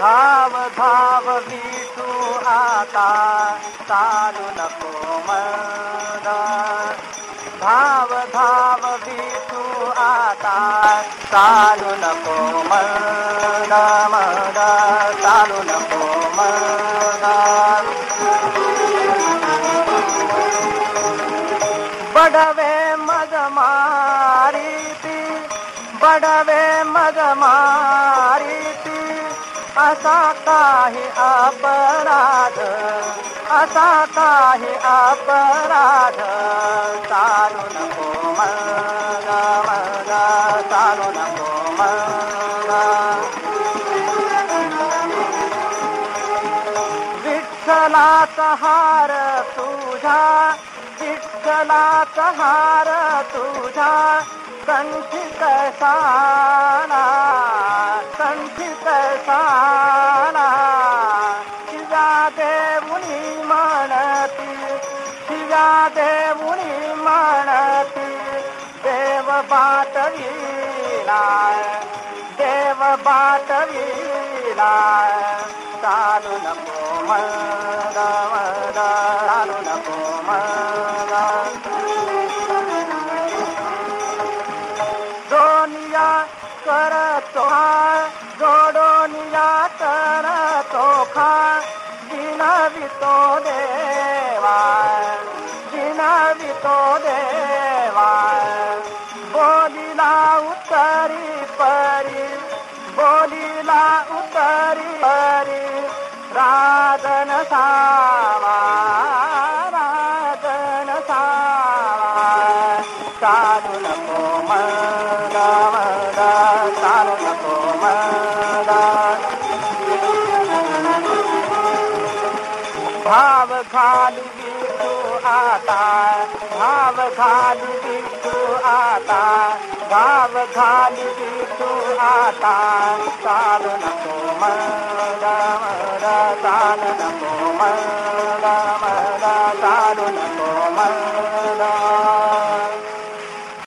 धाव धाव मी तू आता चालू नको मदा। धाव धाव विठू आता चालू नको मद मद चालू नको मद। बडवे मग मारी ती बडवे मग मारी ती असा काही अपराध असा काही अपराध. चालू नको मला चालू नको मला. विठ्ठलाचा हार तुझा विठ्ठलाचा हार तुझा कंठी साला कसाला साला शिव्या म्हणती शिजा देऊनी म्हणती देव बाटवीला देव बाटवीला चालू नको मग चालू नको मग. दोनिया करतो करतो खा विनवितो देवा विनवितो देवा बोलिला उत्तरी परी बोलिला उत्तरी परी राजन सावा राजन सावा चालू नको मग चालू नको भाव खाली गीतूं आता भाव खाल गीतूं आता भाव खाली गीतूं आत मारण म